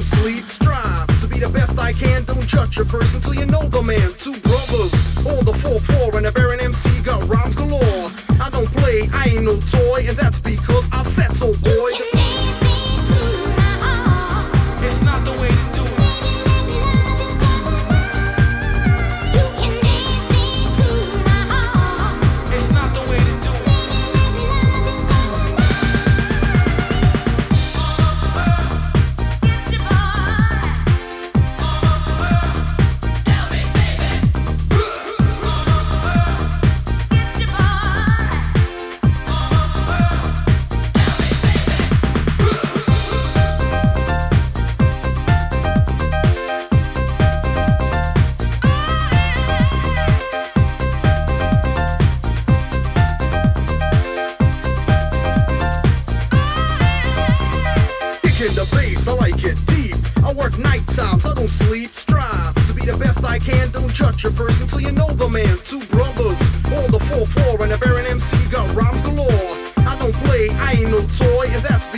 don't sleep. Strive to be the best I can. Don't judge a person till you know the man. Two brothers on the 4-4 and a Baron The bass, I like it deep. I work night times, I don't sleep. Strive to be the best I can. Don't judge a person till you know the man. Two brothers on the 4-4 and a Baron MC got rhymes galore. I don't play, I ain't no toy, and that's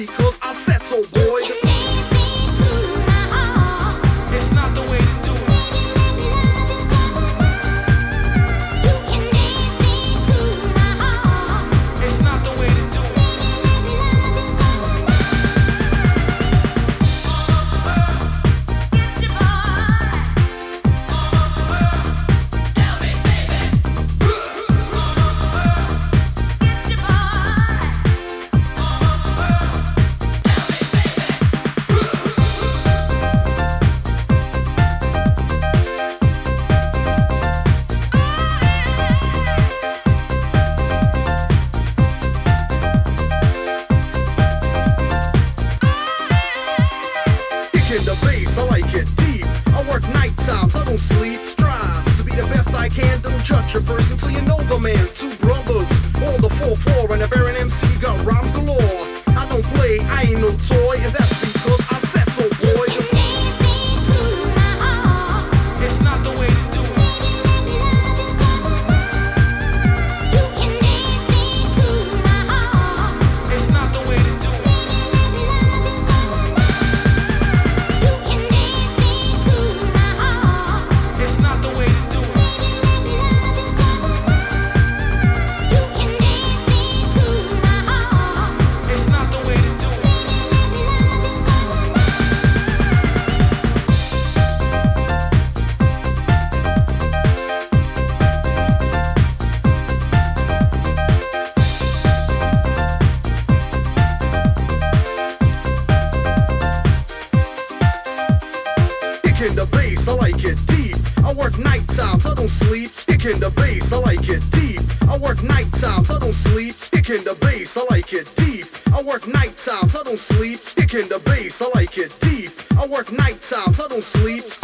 Person till you know the man. Two brothers on the 4-4 and a Baron night times, I don't sleep. Kicking the bass, I like it deep. I work night times, I don't sleep. Kicking the bass, I like it deep. I work night times, I don't sleep. Kicking the bass, I like it deep. I work night times, I don't sleep.